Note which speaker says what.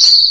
Speaker 1: just